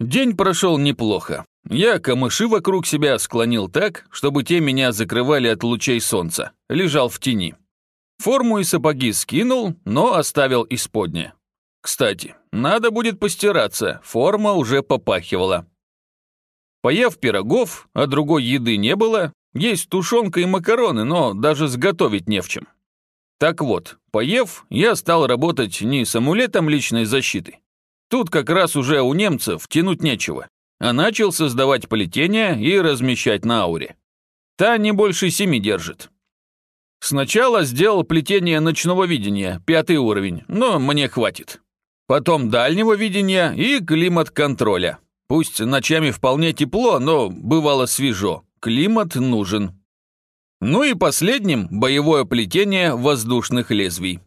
День прошел неплохо. Я камыши вокруг себя склонил так, чтобы те меня закрывали от лучей солнца. Лежал в тени. Форму и сапоги скинул, но оставил исподнее. Кстати, надо будет постираться, форма уже попахивала. Поев пирогов, а другой еды не было, есть тушенка и макароны, но даже сготовить не в чем. Так вот, поев, я стал работать не с амулетом личной защиты. Тут как раз уже у немцев тянуть нечего, а начал создавать плетения и размещать на ауре. Та не больше семи держит. Сначала сделал плетение ночного видения, пятый уровень, но мне хватит. Потом дальнего видения и климат-контроля. Пусть ночами вполне тепло, но бывало свежо. Климат нужен. Ну и последним – боевое плетение воздушных лезвий.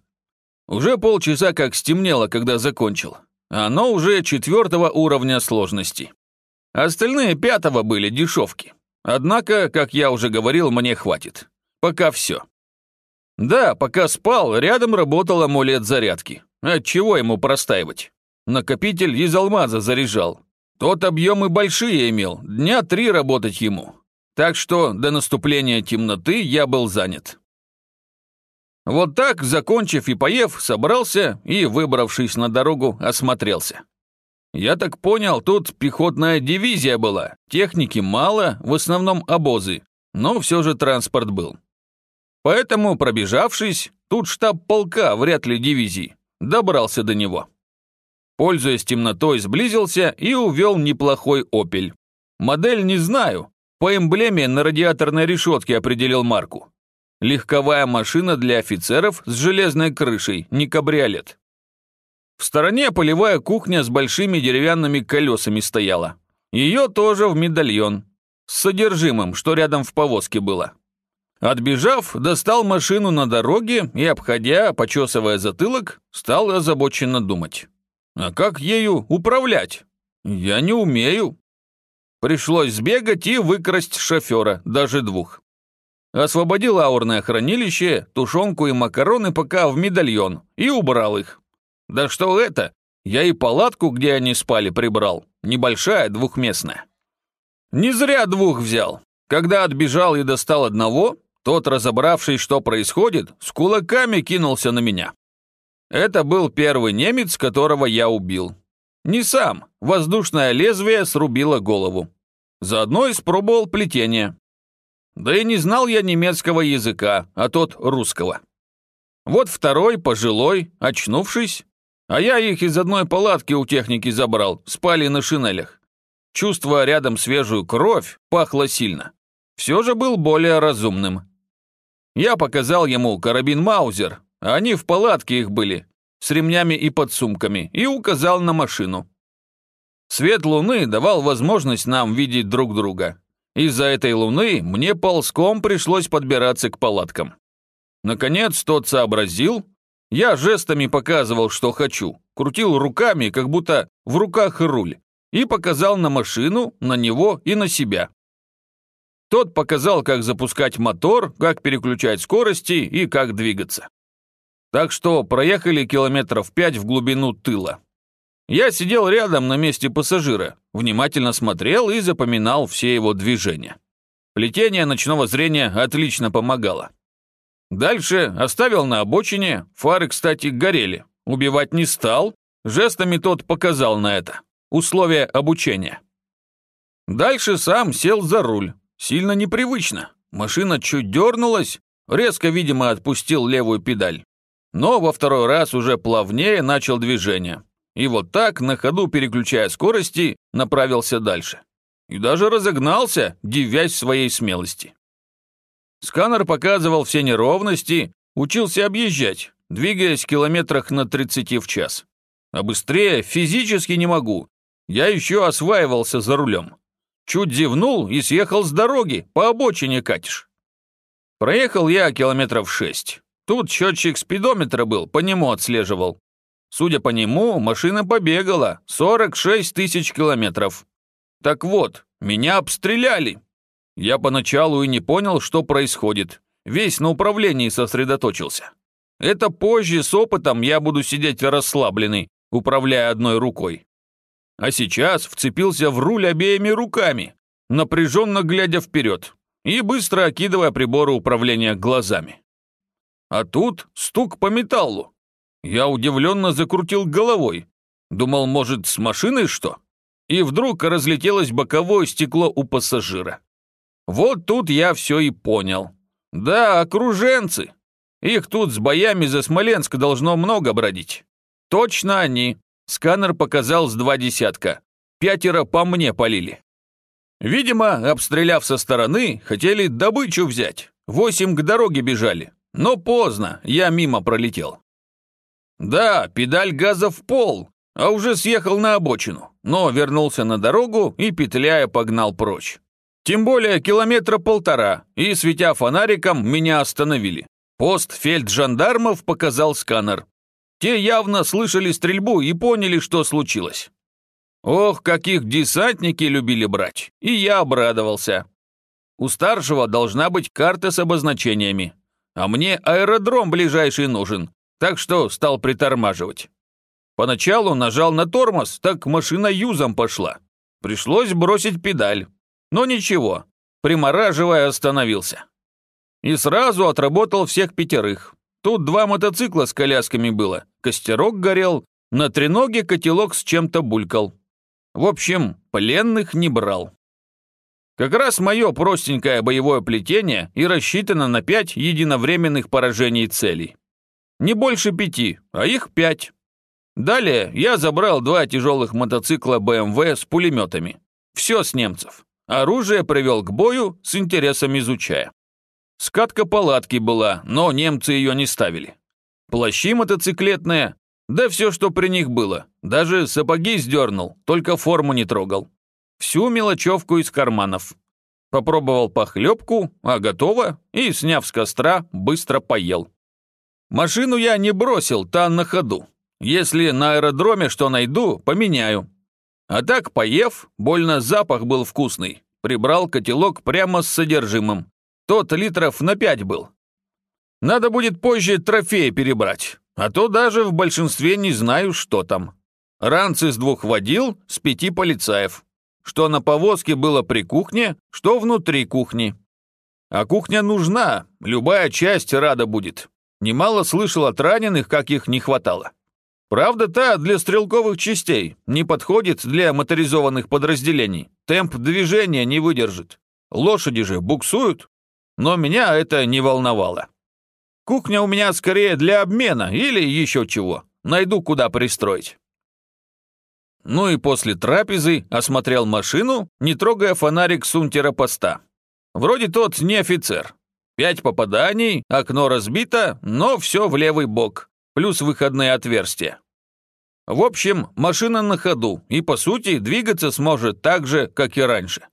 Уже полчаса как стемнело, когда закончил. Оно уже четвертого уровня сложности. Остальные пятого были дешевки. Однако, как я уже говорил, мне хватит. Пока все. Да, пока спал, рядом работал амулет зарядки. Отчего ему простаивать? Накопитель из алмаза заряжал. Тот объемы большие имел, дня три работать ему. Так что до наступления темноты я был занят. Вот так, закончив и поев, собрался и, выбравшись на дорогу, осмотрелся. Я так понял, тут пехотная дивизия была, техники мало, в основном обозы, но все же транспорт был. Поэтому, пробежавшись, тут штаб полка, вряд ли дивизии, добрался до него. Пользуясь темнотой, сблизился и увел неплохой «Опель». Модель не знаю, по эмблеме на радиаторной решетке определил марку. Легковая машина для офицеров с железной крышей, не кабриолет. В стороне полевая кухня с большими деревянными колесами стояла. Ее тоже в медальон. С содержимым, что рядом в повозке было. Отбежав, достал машину на дороге и, обходя, почесывая затылок, стал озабоченно думать. А как ею управлять? Я не умею. Пришлось сбегать и выкрасть шофера, даже двух. Освободил аурное хранилище, тушенку и макароны пока в медальон и убрал их. Да что это, я и палатку, где они спали, прибрал, небольшая, двухместная. Не зря двух взял. Когда отбежал и достал одного, тот, разобравшись, что происходит, с кулаками кинулся на меня. Это был первый немец, которого я убил. Не сам, воздушное лезвие срубило голову. Заодно испробовал плетение. Да и не знал я немецкого языка, а тот русского. Вот второй, пожилой, очнувшись, а я их из одной палатки у техники забрал, спали на шинелях. Чувствуя рядом свежую кровь, пахло сильно. Все же был более разумным. Я показал ему карабин Маузер, а они в палатке их были, с ремнями и подсумками, и указал на машину. Свет луны давал возможность нам видеть друг друга. Из-за этой луны мне ползком пришлось подбираться к палаткам. Наконец тот сообразил. Я жестами показывал, что хочу, крутил руками, как будто в руках руль, и показал на машину, на него и на себя. Тот показал, как запускать мотор, как переключать скорости и как двигаться. Так что проехали километров пять в глубину тыла. Я сидел рядом на месте пассажира, внимательно смотрел и запоминал все его движения. Плетение ночного зрения отлично помогало. Дальше оставил на обочине, фары, кстати, горели. Убивать не стал, жестами тот показал на это. Условия обучения. Дальше сам сел за руль. Сильно непривычно. Машина чуть дернулась, резко, видимо, отпустил левую педаль. Но во второй раз уже плавнее начал движение. И вот так, на ходу переключая скорости, направился дальше. И даже разогнался, дивясь своей смелости. Сканер показывал все неровности, учился объезжать, двигаясь километрах на 30 в час. А быстрее физически не могу. Я еще осваивался за рулем. Чуть зевнул и съехал с дороги, по обочине катишь. Проехал я километров шесть. Тут счетчик спидометра был, по нему отслеживал. Судя по нему, машина побегала 46 тысяч километров. Так вот, меня обстреляли. Я поначалу и не понял, что происходит. Весь на управлении сосредоточился. Это позже с опытом я буду сидеть расслабленный, управляя одной рукой. а сейчас вцепился в руль обеими руками, напряженно глядя вперед и быстро окидывая приборы управления глазами. А тут стук по металлу. Я удивленно закрутил головой. Думал, может, с машиной что? И вдруг разлетелось боковое стекло у пассажира. Вот тут я все и понял. Да, окруженцы. Их тут с боями за Смоленск должно много бродить. Точно они. Сканер показал с два десятка. Пятеро по мне полили. Видимо, обстреляв со стороны, хотели добычу взять. Восемь к дороге бежали. Но поздно, я мимо пролетел. Да, педаль газа в пол, а уже съехал на обочину, но вернулся на дорогу и, петляя, погнал прочь. Тем более километра полтора, и, светя фонариком, меня остановили. Пост фельджандармов показал сканер. Те явно слышали стрельбу и поняли, что случилось. Ох, каких десантники любили брать, и я обрадовался. У старшего должна быть карта с обозначениями, а мне аэродром ближайший нужен, так что стал притормаживать. Поначалу нажал на тормоз, так машина юзом пошла. Пришлось бросить педаль. Но ничего, примораживая, остановился. И сразу отработал всех пятерых. Тут два мотоцикла с колясками было, костерок горел, на треноге котелок с чем-то булькал. В общем, пленных не брал. Как раз мое простенькое боевое плетение и рассчитано на пять единовременных поражений целей. Не больше пяти, а их пять. Далее я забрал два тяжелых мотоцикла БМВ с пулеметами. Все с немцев. Оружие привел к бою, с интересом изучая. Скатка палатки была, но немцы ее не ставили. Плащи мотоциклетные, да все, что при них было. Даже сапоги сдернул, только форму не трогал. Всю мелочевку из карманов. Попробовал похлебку, а готово, и, сняв с костра, быстро поел. Машину я не бросил, та на ходу. Если на аэродроме что найду, поменяю. А так, поев, больно запах был вкусный. Прибрал котелок прямо с содержимым. Тот литров на пять был. Надо будет позже трофеи перебрать. А то даже в большинстве не знаю, что там. Ранцы с двух водил, с пяти полицаев. Что на повозке было при кухне, что внутри кухни. А кухня нужна, любая часть рада будет. Немало слышал от раненых, как их не хватало. Правда, та для стрелковых частей, не подходит для моторизованных подразделений. Темп движения не выдержит. Лошади же буксуют. Но меня это не волновало. Кухня у меня скорее для обмена или еще чего. Найду, куда пристроить. Ну и после трапезы осмотрел машину, не трогая фонарик сунтера поста. Вроде тот не офицер. Пять попаданий, окно разбито, но все в левый бок, плюс выходные отверстия. В общем, машина на ходу и, по сути, двигаться сможет так же, как и раньше.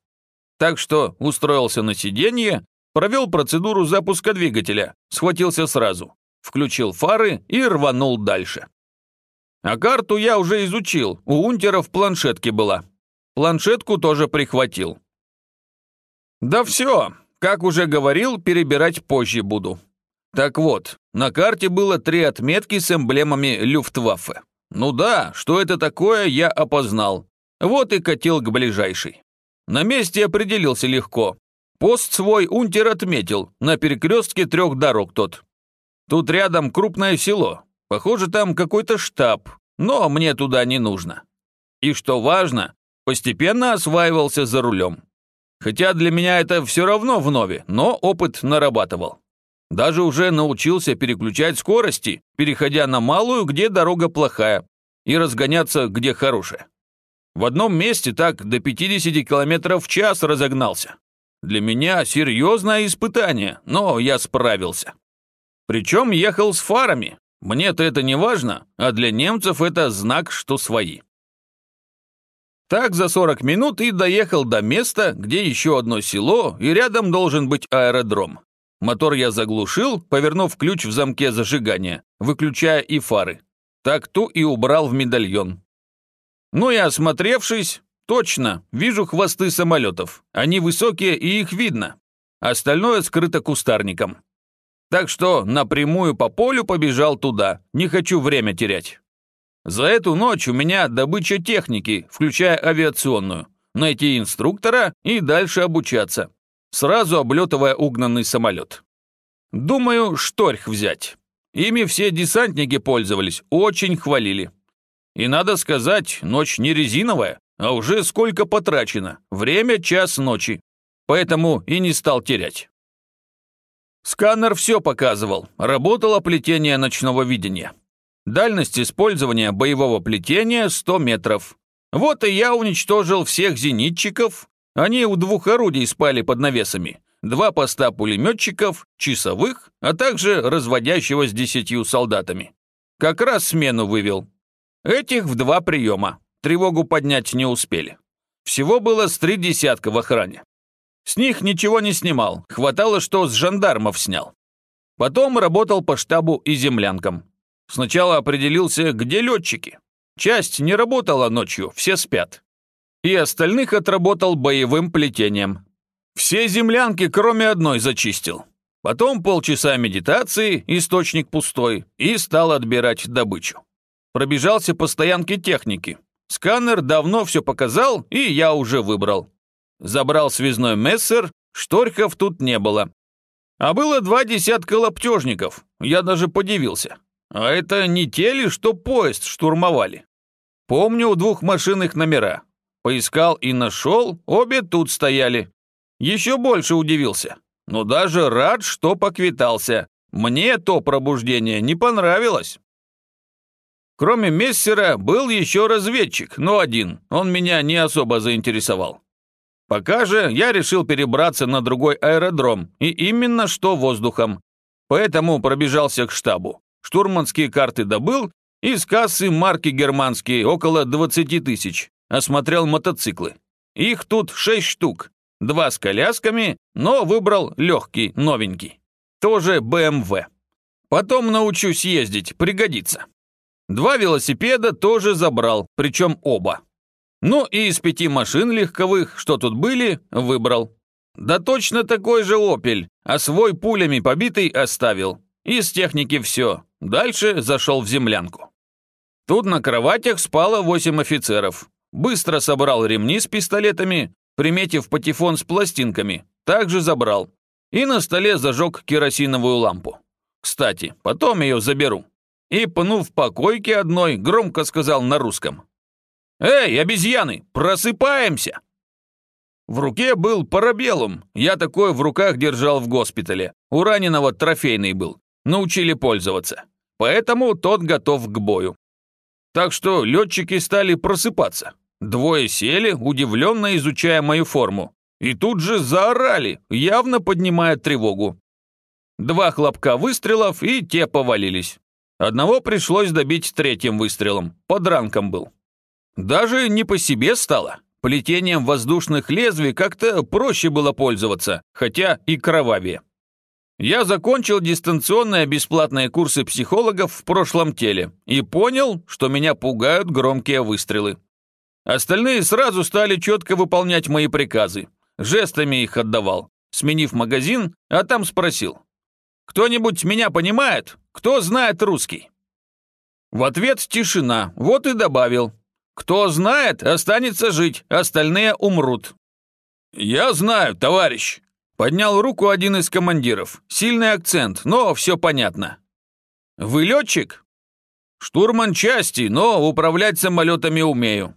Так что устроился на сиденье Провел процедуру запуска двигателя, схватился сразу, включил фары и рванул дальше. А карту я уже изучил, у унтера в планшетке была. Планшетку тоже прихватил. Да все, как уже говорил, перебирать позже буду. Так вот, на карте было три отметки с эмблемами Люфтваффе. Ну да, что это такое, я опознал. Вот и катил к ближайшей. На месте определился легко. Пост свой унтер отметил, на перекрестке трех дорог тот. Тут рядом крупное село. Похоже, там какой-то штаб, но мне туда не нужно. И что важно, постепенно осваивался за рулем. Хотя для меня это все равно вновь, но опыт нарабатывал. Даже уже научился переключать скорости, переходя на малую, где дорога плохая, и разгоняться, где хорошая. В одном месте так до 50 км в час разогнался. Для меня серьезное испытание, но я справился. Причем ехал с фарами. Мне-то это не важно, а для немцев это знак, что свои. Так за 40 минут и доехал до места, где еще одно село, и рядом должен быть аэродром. Мотор я заглушил, повернув ключ в замке зажигания, выключая и фары. Так ту и убрал в медальон. Ну и осмотревшись, Точно, вижу хвосты самолетов. Они высокие и их видно. Остальное скрыто кустарником. Так что напрямую по полю побежал туда. Не хочу время терять. За эту ночь у меня добыча техники, включая авиационную. Найти инструктора и дальше обучаться, сразу облетывая угнанный самолет. Думаю, шторх взять. Ими все десантники пользовались, очень хвалили. И надо сказать, ночь не резиновая, а уже сколько потрачено. Время час ночи. Поэтому и не стал терять. Сканер все показывал. Работало плетение ночного видения. Дальность использования боевого плетения 100 метров. Вот и я уничтожил всех зенитчиков. Они у двух орудий спали под навесами. Два поста пулеметчиков, часовых, а также разводящего с десятью солдатами. Как раз смену вывел. Этих в два приема. Тревогу поднять не успели. Всего было с три десятка в охране. С них ничего не снимал, хватало, что с жандармов снял. Потом работал по штабу и землянкам. Сначала определился, где летчики. Часть не работала ночью, все спят. И остальных отработал боевым плетением. Все землянки, кроме одной, зачистил. Потом полчаса медитации, источник пустой, и стал отбирать добычу. Пробежался по стоянке техники. Сканер давно все показал, и я уже выбрал. Забрал связной мессер, шторхов тут не было. А было два десятка лаптежников, я даже подивился. А это не те ли, что поезд штурмовали? Помню у двух машин их номера. Поискал и нашел, обе тут стояли. Еще больше удивился. Но даже рад, что поквитался. Мне то пробуждение не понравилось. Кроме Мессера был еще разведчик, но один. Он меня не особо заинтересовал. Пока же я решил перебраться на другой аэродром, и именно что воздухом. Поэтому пробежался к штабу. Штурманские карты добыл, из кассы марки германские около 20 тысяч. Осмотрел мотоциклы. Их тут 6 штук. Два с колясками, но выбрал легкий, новенький. Тоже BMW. Потом научусь ездить, пригодится. Два велосипеда тоже забрал, причем оба. Ну и из пяти машин легковых, что тут были, выбрал. Да точно такой же «Опель», а свой пулями побитый оставил. Из техники все. Дальше зашел в землянку. Тут на кроватях спало восемь офицеров. Быстро собрал ремни с пистолетами, приметив патефон с пластинками, также забрал. И на столе зажег керосиновую лампу. Кстати, потом ее заберу. И, пнув по койке одной, громко сказал на русском. «Эй, обезьяны, просыпаемся!» В руке был парабеллум, я такой в руках держал в госпитале. У раненого трофейный был, научили пользоваться. Поэтому тот готов к бою. Так что летчики стали просыпаться. Двое сели, удивленно изучая мою форму. И тут же заорали, явно поднимая тревогу. Два хлопка выстрелов, и те повалились. Одного пришлось добить третьим выстрелом, под ранком был. Даже не по себе стало. Плетением воздушных лезвий как-то проще было пользоваться, хотя и кровавее. Я закончил дистанционные бесплатные курсы психологов в прошлом теле и понял, что меня пугают громкие выстрелы. Остальные сразу стали четко выполнять мои приказы. Жестами их отдавал, сменив магазин, а там спросил. «Кто-нибудь меня понимает? Кто знает русский?» В ответ тишина, вот и добавил. «Кто знает, останется жить, остальные умрут». «Я знаю, товарищ», Поднял руку один из командиров. Сильный акцент, но все понятно. «Вы летчик?» «Штурман части, но управлять самолетами умею.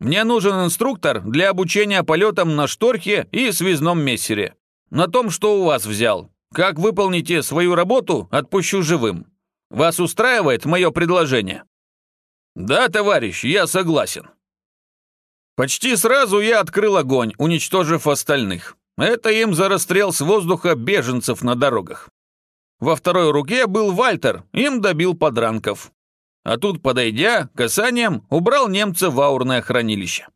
Мне нужен инструктор для обучения полетам на шторхе и связном мессере. На том, что у вас взял. Как выполните свою работу, отпущу живым. Вас устраивает мое предложение?» «Да, товарищ, я согласен». Почти сразу я открыл огонь, уничтожив остальных. Это им за расстрел с воздуха беженцев на дорогах. Во второй руке был Вальтер, им добил подранков. А тут, подойдя, касанием убрал немца в аурное хранилище.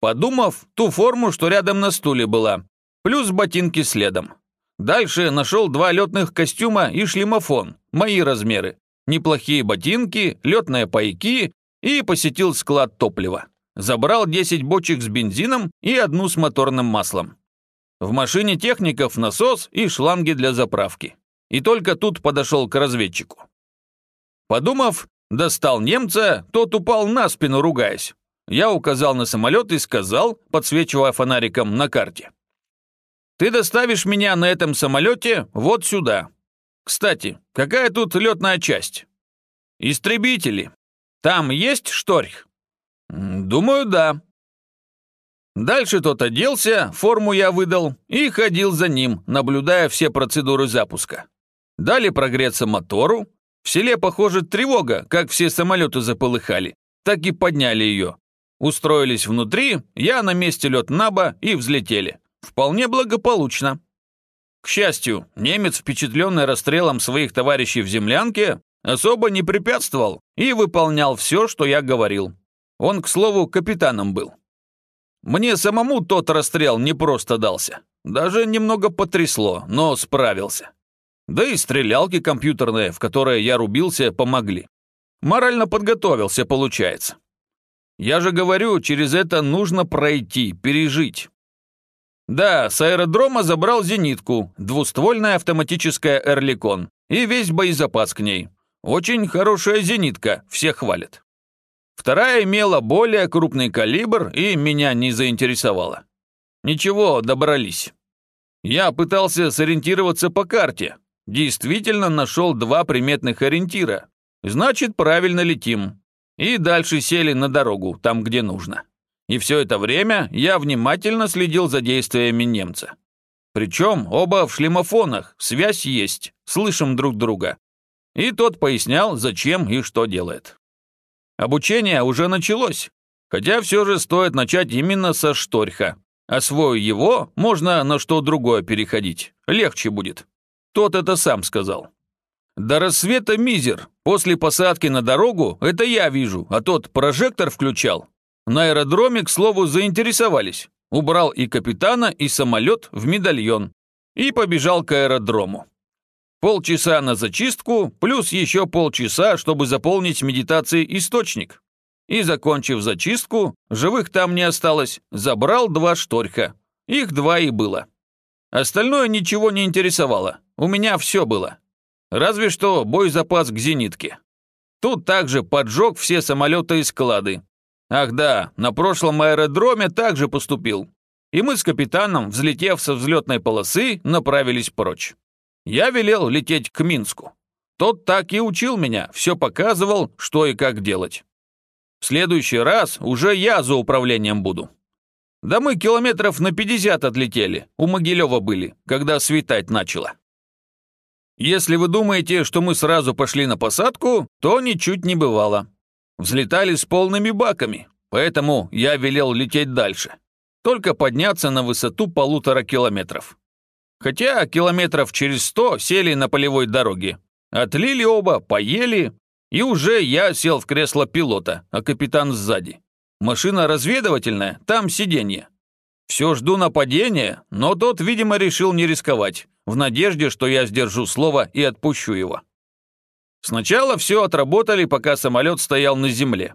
Подумав, ту форму, что рядом на стуле была, плюс ботинки следом. Дальше нашел два летных костюма и шлемофон, мои размеры, неплохие ботинки, летные пайки и посетил склад топлива. Забрал 10 бочек с бензином и одну с моторным маслом. В машине техников насос и шланги для заправки. И только тут подошел к разведчику. Подумав, Достал немца, тот упал на спину, ругаясь. Я указал на самолет и сказал, подсвечивая фонариком на карте. «Ты доставишь меня на этом самолете вот сюда. Кстати, какая тут летная часть?» «Истребители. Там есть шторх?» «Думаю, да». Дальше тот оделся, форму я выдал и ходил за ним, наблюдая все процедуры запуска. Дали прогреться мотору. В селе, похоже, тревога, как все самолеты заполыхали. Так и подняли ее. Устроились внутри, я на месте лед наба и взлетели. Вполне благополучно. К счастью, немец, впечатленный расстрелом своих товарищей в землянке, особо не препятствовал и выполнял все, что я говорил. Он, к слову, капитаном был. Мне самому тот расстрел не просто дался. Даже немного потрясло, но справился. Да и стрелялки компьютерные, в которые я рубился, помогли. Морально подготовился, получается. Я же говорю, через это нужно пройти, пережить. Да, с аэродрома забрал зенитку, двуствольная автоматическая «Эрликон» и весь боезапас к ней. Очень хорошая зенитка, все хвалят. Вторая имела более крупный калибр и меня не заинтересовала. Ничего, добрались. Я пытался сориентироваться по карте. Действительно нашел два приметных ориентира. Значит, правильно летим. И дальше сели на дорогу, там, где нужно. И все это время я внимательно следил за действиями немца. Причем оба в шлемофонах, связь есть, слышим друг друга. И тот пояснял, зачем и что делает. Обучение уже началось, хотя все же стоит начать именно со шторха. Освою его, можно на что другое переходить, легче будет. Тот это сам сказал. До рассвета мизер, после посадки на дорогу это я вижу, а тот прожектор включал. На аэродроме, к слову, заинтересовались. Убрал и капитана, и самолет в медальон. И побежал к аэродрому. Полчаса на зачистку, плюс еще полчаса, чтобы заполнить медитацией источник. И, закончив зачистку, живых там не осталось, забрал два шторха. Их два и было. Остальное ничего не интересовало. У меня все было. Разве что боезапас к зенитке. Тут также поджег все самолеты и склады. Ах да, на прошлом аэродроме также поступил. И мы с капитаном, взлетев со взлетной полосы, направились прочь. Я велел лететь к Минску. Тот так и учил меня, все показывал, что и как делать. В следующий раз уже я за управлением буду. Да мы километров на 50 отлетели, у Могилева были, когда светать начало. Если вы думаете, что мы сразу пошли на посадку, то ничуть не бывало. Взлетали с полными баками, поэтому я велел лететь дальше. Только подняться на высоту полутора километров. Хотя километров через сто сели на полевой дороге. Отлили оба, поели, и уже я сел в кресло пилота, а капитан сзади. Машина разведывательная, там сиденье. Все жду нападения, но тот, видимо, решил не рисковать, в надежде, что я сдержу слово и отпущу его. Сначала все отработали, пока самолет стоял на земле.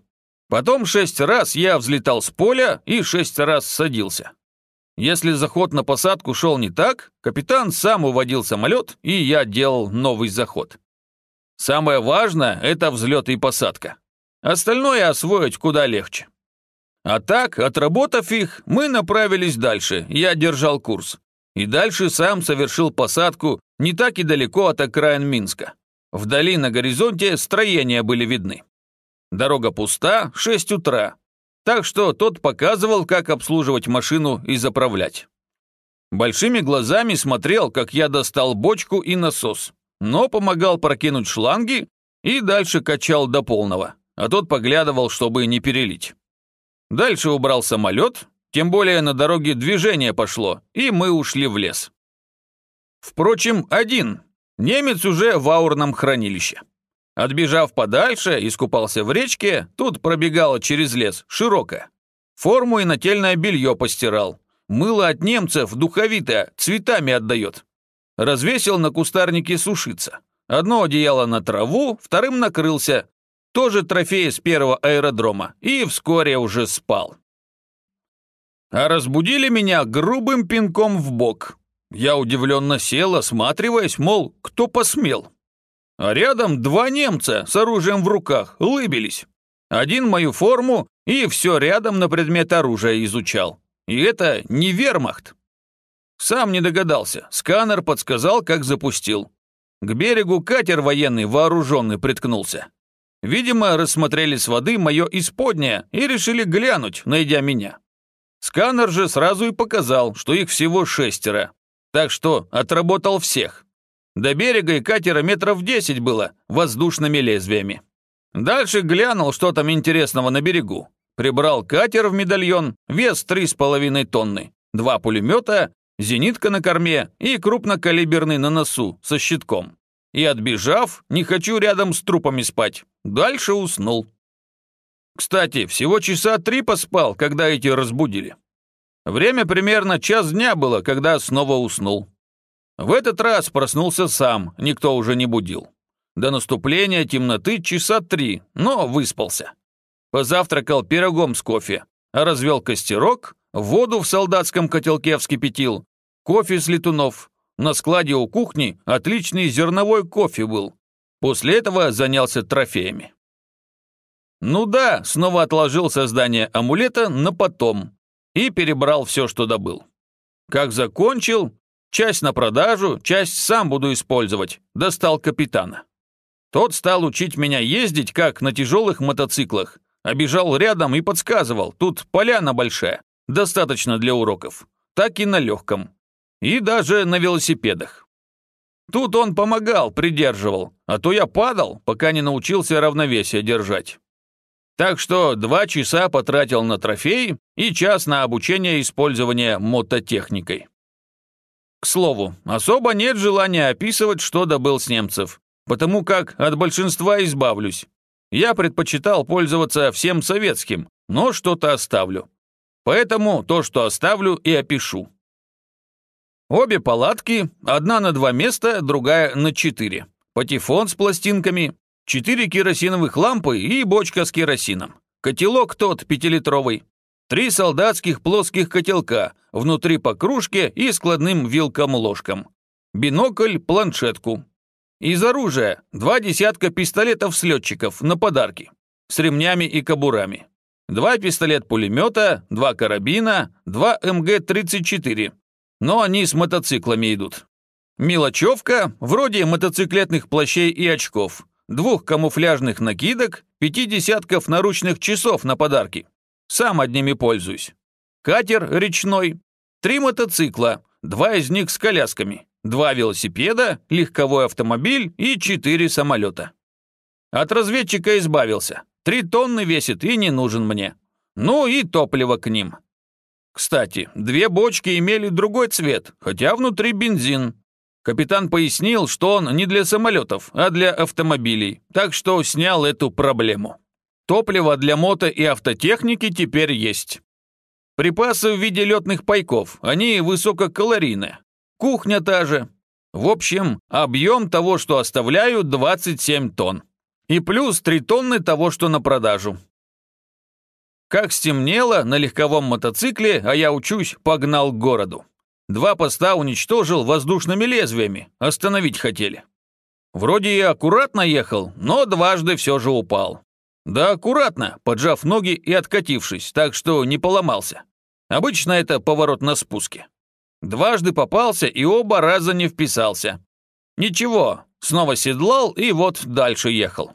Потом шесть раз я взлетал с поля и шесть раз садился. Если заход на посадку шел не так, капитан сам уводил самолет, и я делал новый заход. Самое важное – это взлет и посадка. Остальное освоить куда легче. А так, отработав их, мы направились дальше, я держал курс. И дальше сам совершил посадку не так и далеко от окраин Минска. Вдали на горизонте строения были видны. Дорога пуста, 6 утра, так что тот показывал, как обслуживать машину и заправлять. Большими глазами смотрел, как я достал бочку и насос, но помогал прокинуть шланги и дальше качал до полного, а тот поглядывал, чтобы не перелить. Дальше убрал самолет, тем более на дороге движение пошло, и мы ушли в лес. Впрочем, один. Немец уже в аурном хранилище. Отбежав подальше, искупался в речке, тут пробегала через лес, широкая. Форму и нательное белье постирал. Мыло от немцев духовитое, цветами отдает. Развесил на кустарнике сушиться. Одно одеяло на траву, вторым накрылся. Тоже трофей с первого аэродрома. И вскоре уже спал. А разбудили меня грубым пинком в бок. Я удивленно сел, осматриваясь, мол, кто посмел. А рядом два немца с оружием в руках лыбились. Один мою форму и все рядом на предмет оружия изучал. И это не вермахт. Сам не догадался, сканер подсказал, как запустил. К берегу катер военный вооруженный приткнулся. Видимо, рассмотрели с воды мое исподнее и решили глянуть, найдя меня. Сканер же сразу и показал, что их всего шестеро. Так что отработал всех. До берега и катера метров десять было воздушными лезвиями. Дальше глянул, что там интересного на берегу. Прибрал катер в медальон, вес три с половиной тонны, два пулемета, зенитка на корме и крупнокалиберный на носу со щитком. И отбежав, не хочу рядом с трупами спать, дальше уснул. Кстати, всего часа три поспал, когда эти разбудили. Время примерно час дня было, когда снова уснул. В этот раз проснулся сам, никто уже не будил. До наступления темноты часа три, но выспался. Позавтракал пирогом с кофе, развел костерок, воду в солдатском котелке вскипятил, кофе с летунов. На складе у кухни отличный зерновой кофе был. После этого занялся трофеями. Ну да, снова отложил создание амулета на потом и перебрал все, что добыл. Как закончил, часть на продажу, часть сам буду использовать, достал капитана. Тот стал учить меня ездить, как на тяжелых мотоциклах, обежал рядом и подсказывал, тут поляна большая, достаточно для уроков, так и на легком. И даже на велосипедах. Тут он помогал, придерживал, а то я падал, пока не научился равновесие держать. Так что два часа потратил на трофей и час на обучение использования мототехникой. К слову, особо нет желания описывать, что добыл с немцев, потому как от большинства избавлюсь. Я предпочитал пользоваться всем советским, но что-то оставлю. Поэтому то, что оставлю, и опишу. Обе палатки, одна на два места, другая на четыре. Патефон с пластинками, четыре керосиновых лампы и бочка с керосином. Котелок тот пятилитровый. Три солдатских плоских котелка, внутри по кружке и складным вилкам-ложкам. Бинокль, планшетку. Из оружия два десятка пистолетов-слетчиков на подарки. С ремнями и кобурами. Два пистолет-пулемета, два карабина, два МГ-34. Но они с мотоциклами идут. Мелочевка, вроде мотоциклетных плащей и очков двух камуфляжных накидок, пяти десятков наручных часов на подарки. Сам одними пользуюсь. Катер речной, три мотоцикла, два из них с колясками, два велосипеда, легковой автомобиль и четыре самолета. От разведчика избавился. Три тонны весит и не нужен мне. Ну и топливо к ним. Кстати, две бочки имели другой цвет, хотя внутри бензин, Капитан пояснил, что он не для самолетов, а для автомобилей, так что снял эту проблему. Топливо для мото и автотехники теперь есть. Припасы в виде летных пайков, они высококалорийные. Кухня та же. В общем, объем того, что оставляю, 27 тонн. И плюс 3 тонны того, что на продажу. Как стемнело, на легковом мотоцикле, а я учусь, погнал к городу. Два поста уничтожил воздушными лезвиями, остановить хотели. Вроде и аккуратно ехал, но дважды все же упал. Да аккуратно, поджав ноги и откатившись, так что не поломался. Обычно это поворот на спуске. Дважды попался и оба раза не вписался. Ничего, снова седлал и вот дальше ехал.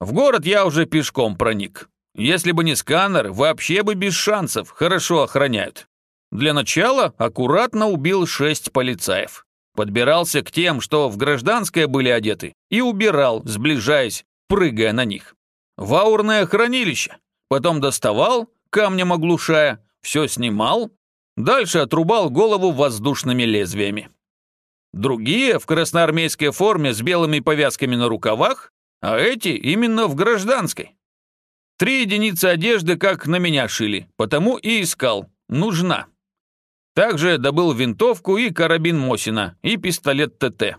В город я уже пешком проник. Если бы не сканер, вообще бы без шансов, хорошо охраняют. Для начала аккуратно убил шесть полицаев. Подбирался к тем, что в гражданское были одеты, и убирал, сближаясь, прыгая на них. В аурное хранилище. Потом доставал, камнем оглушая, все снимал, дальше отрубал голову воздушными лезвиями. Другие в красноармейской форме с белыми повязками на рукавах, а эти именно в гражданской. Три единицы одежды как на меня шили, потому и искал. Нужна. Также добыл винтовку и карабин Мосина, и пистолет ТТ.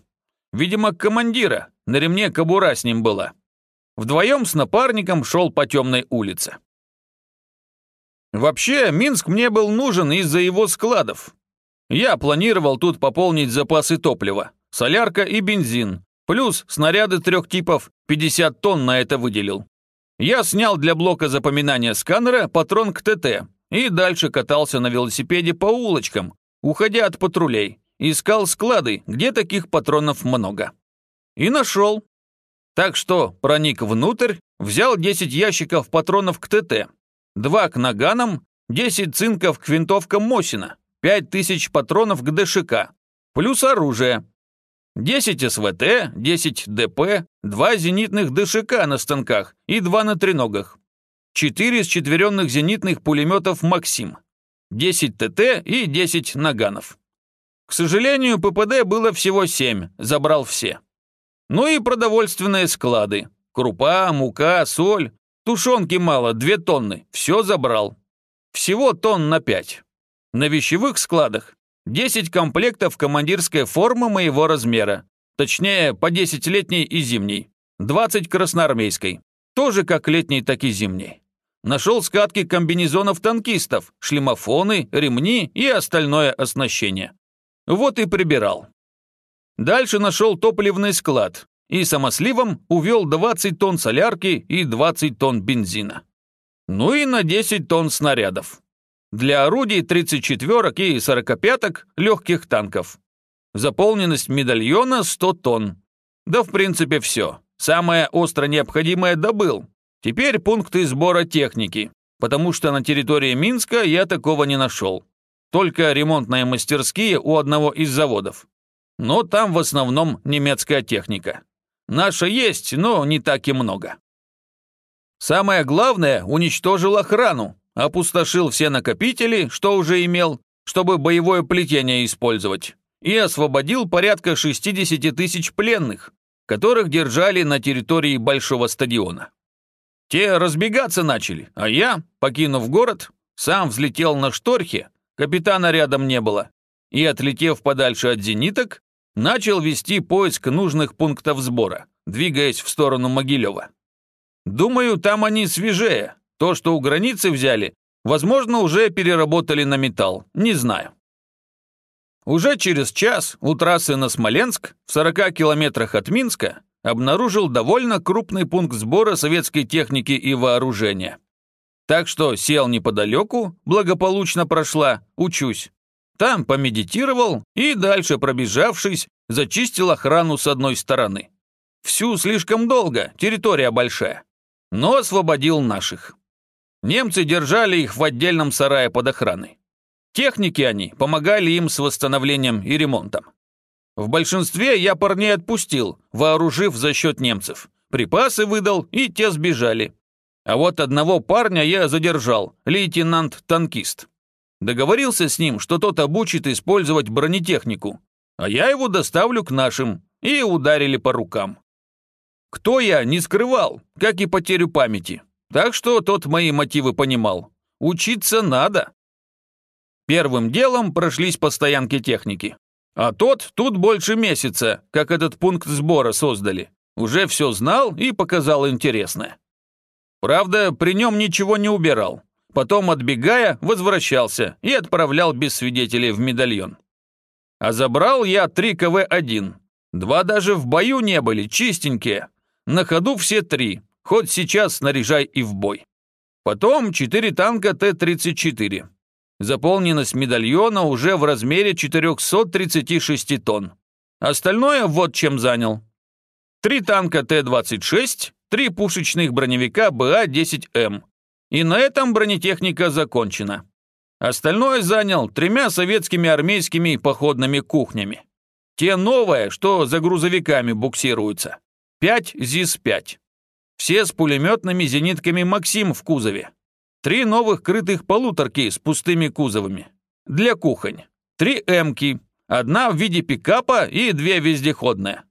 Видимо, командира, на ремне кобура с ним была. Вдвоем с напарником шел по темной улице. Вообще, Минск мне был нужен из-за его складов. Я планировал тут пополнить запасы топлива, солярка и бензин, Плюс снаряды трех типов, 50 тонн на это выделил. Я снял для блока запоминания сканера патрон к ТТ и дальше катался на велосипеде по улочкам, уходя от патрулей. Искал склады, где таких патронов много. И нашел. Так что проник внутрь, взял 10 ящиков патронов к ТТ, 2 к наганам, 10 цинков к винтовкам Мосина, 5000 патронов к ДШК, плюс оружие. 10 СВТ, 10 ДП, 2 зенитных ДШК на станках и 2 на треногах. 4 счетверенных зенитных пулеметов «Максим», 10 ТТ и 10 наганов. К сожалению, ППД было всего 7, забрал все. Ну и продовольственные склады. Крупа, мука, соль. Тушенки мало, 2 тонны. Все забрал. Всего тонн на 5. На вещевых складах 10 комплектов командирской формы моего размера. Точнее, по 10 летней и зимней. 20 красноармейской. Тоже как летней, так и зимней. Нашел скатки комбинезонов танкистов, шлемофоны, ремни и остальное оснащение. Вот и прибирал. Дальше нашел топливный склад и самосливом увел 20 тонн солярки и 20 тонн бензина. Ну и на 10 тонн снарядов. Для орудий 34-ок и 45-ок легких танков. Заполненность медальона 100 тонн. Да в принципе все. Самое остро необходимое добыл. Теперь пункты сбора техники, потому что на территории Минска я такого не нашел. Только ремонтные мастерские у одного из заводов. Но там в основном немецкая техника. Наша есть, но не так и много. Самое главное, уничтожил охрану, опустошил все накопители, что уже имел, чтобы боевое плетение использовать, и освободил порядка 60 тысяч пленных, которых держали на территории большого стадиона. Те разбегаться начали, а я, покинув город, сам взлетел на шторхе, капитана рядом не было, и, отлетев подальше от зениток, начал вести поиск нужных пунктов сбора, двигаясь в сторону Могилева. Думаю, там они свежее. То, что у границы взяли, возможно, уже переработали на металл, не знаю. Уже через час у трассы на Смоленск, в 40 километрах от Минска, обнаружил довольно крупный пункт сбора советской техники и вооружения. Так что сел неподалеку, благополучно прошла, учусь. Там помедитировал и дальше пробежавшись, зачистил охрану с одной стороны. Всю слишком долго, территория большая. Но освободил наших. Немцы держали их в отдельном сарае под охраной. Техники они помогали им с восстановлением и ремонтом. В большинстве я парней отпустил, вооружив за счет немцев. Припасы выдал, и те сбежали. А вот одного парня я задержал, лейтенант-танкист. Договорился с ним, что тот обучит использовать бронетехнику, а я его доставлю к нашим, и ударили по рукам. Кто я, не скрывал, как и потерю памяти. Так что тот мои мотивы понимал. Учиться надо. Первым делом прошлись по стоянке техники. А тот тут больше месяца, как этот пункт сбора создали. Уже все знал и показал интересное. Правда, при нем ничего не убирал. Потом, отбегая, возвращался и отправлял без свидетелей в медальон. А забрал я три КВ-1. Два даже в бою не были, чистенькие. На ходу все три, хоть сейчас снаряжай и в бой. Потом четыре танка Т-34. Заполненность медальона уже в размере 436 тонн. Остальное вот чем занял. Три танка Т-26, три пушечных броневика БА-10М, и на этом бронетехника закончена. Остальное занял тремя советскими армейскими походными кухнями. Те новые, что за грузовиками буксируются. 5 ЗИС-5. Все с пулеметными зенитками «Максим» в кузове. Три новых крытых полуторки с пустыми кузовами. Для кухонь. Три «Эмки». Одна в виде пикапа и две вездеходные.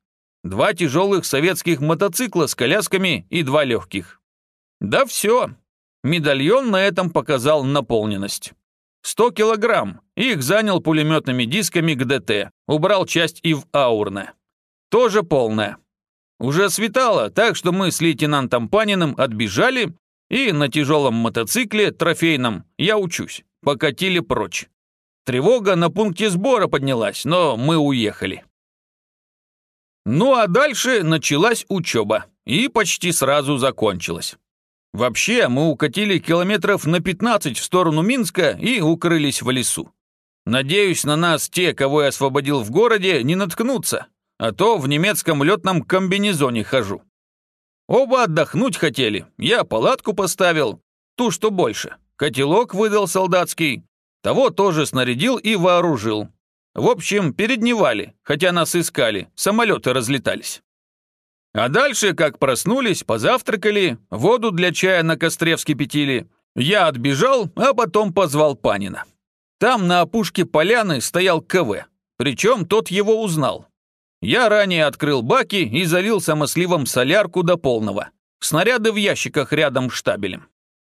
Два тяжелых советских мотоцикла с колясками и два легких. Да все, Медальон на этом показал наполненность. 100 килограмм. Их занял пулеметными дисками к ДТ. Убрал часть и в аурное. Тоже полная. Уже светало, так что мы с лейтенантом Паниным отбежали и на тяжелом мотоцикле, трофейном, я учусь, покатили прочь. Тревога на пункте сбора поднялась, но мы уехали. Ну а дальше началась учеба, и почти сразу закончилась. Вообще, мы укатили километров на 15 в сторону Минска и укрылись в лесу. Надеюсь, на нас те, кого я освободил в городе, не наткнутся, а то в немецком летном комбинезоне хожу. Оба отдохнуть хотели, я палатку поставил, ту, что больше, котелок выдал солдатский, того тоже снарядил и вооружил. В общем, передневали, хотя нас искали, самолеты разлетались. А дальше, как проснулись, позавтракали, воду для чая на костре вскипятили. Я отбежал, а потом позвал Панина. Там на опушке поляны стоял КВ, причем тот его узнал. Я ранее открыл баки и залил самосливом солярку до полного. Снаряды в ящиках рядом с штабелем.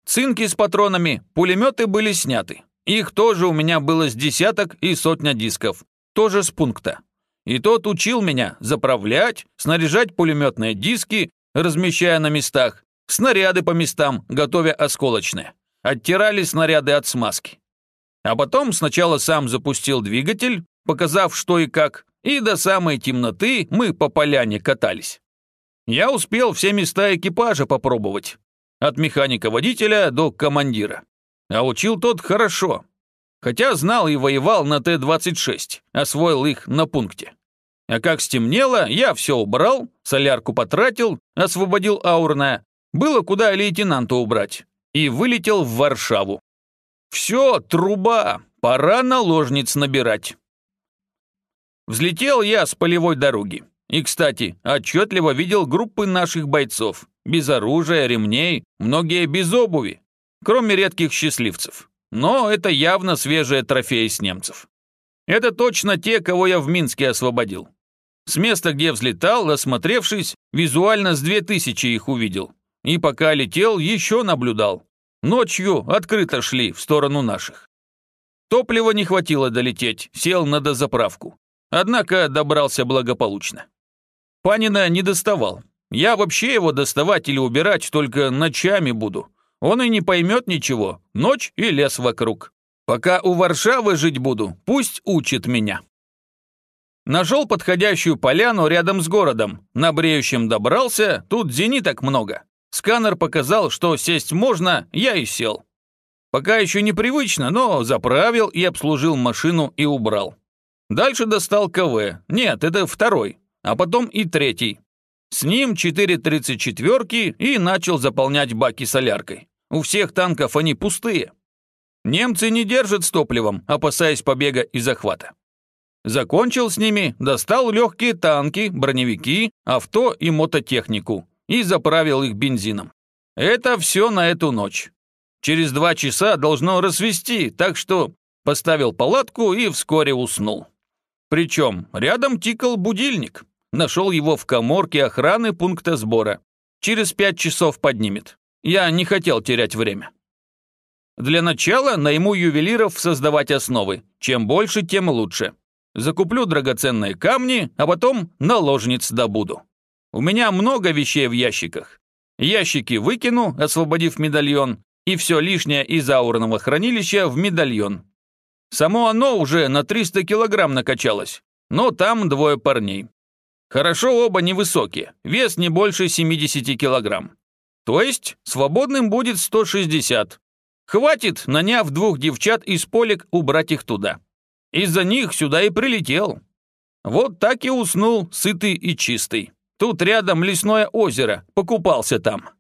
Цинки с патронами, пулеметы были сняты. Их тоже у меня было с десяток и сотня дисков, тоже с пункта. И тот учил меня заправлять, снаряжать пулеметные диски, размещая на местах, снаряды по местам, готовя осколочные. Оттирали снаряды от смазки. А потом сначала сам запустил двигатель, показав что и как, и до самой темноты мы по поляне катались. Я успел все места экипажа попробовать, от механика-водителя до командира. А учил тот хорошо, Хотя знал и воевал на Т-26, освоил их на пункте. А как стемнело, я все убрал, солярку потратил, освободил аурное, было куда лейтенанта убрать, и вылетел в Варшаву. Все, труба, пора наложниц набирать. Взлетел я с полевой дороги. И, кстати, отчетливо видел группы наших бойцов. Без оружия, ремней, многие без обуви, кроме редких счастливцев. Но это явно свежие трофеи с немцев. Это точно те, кого я в Минске освободил. С места, где взлетал, осмотревшись, визуально с две тысячи их увидел. И пока летел, еще наблюдал. Ночью открыто шли в сторону наших. Топлива не хватило долететь, сел на дозаправку. Однако добрался благополучно. Панина не доставал. Я вообще его доставать или убирать только ночами буду. Он и не поймет ничего, ночь и лес вокруг. Пока у Варшавы жить буду, пусть учит меня. Нашел подходящую поляну рядом с городом. На бреющем добрался, тут зениток много. Сканер показал, что сесть можно, я и сел. Пока еще непривычно, но заправил и обслужил машину и убрал. Дальше достал КВ. Нет, это второй. А потом и третий. С ним 4.34 и начал заполнять баки соляркой. У всех танков они пустые. Немцы не держат с топливом, опасаясь побега и захвата. Закончил с ними, достал легкие танки, броневики, авто и мототехнику и заправил их бензином. Это все на эту ночь. Через два часа должно рассвести, так что поставил палатку и вскоре уснул. Причем рядом тикал будильник. Нашел его в коморке охраны пункта сбора. Через пять часов поднимет. Я не хотел терять время. Для начала найму ювелиров создавать основы. Чем больше, тем лучше. Закуплю драгоценные камни, а потом наложниц добуду. У меня много вещей в ящиках. Ящики выкину, освободив медальон, и все лишнее из аурного хранилища в медальон. Само оно уже на 300 килограмм накачалось, но там двое парней. Хорошо оба невысокие, вес не больше 70 килограмм. То есть свободным будет 160. Хватит, наняв двух девчат из полек, убрать их туда. Из-за них сюда и прилетел. Вот так и уснул, сытый и чистый. Тут рядом лесное озеро, покупался там.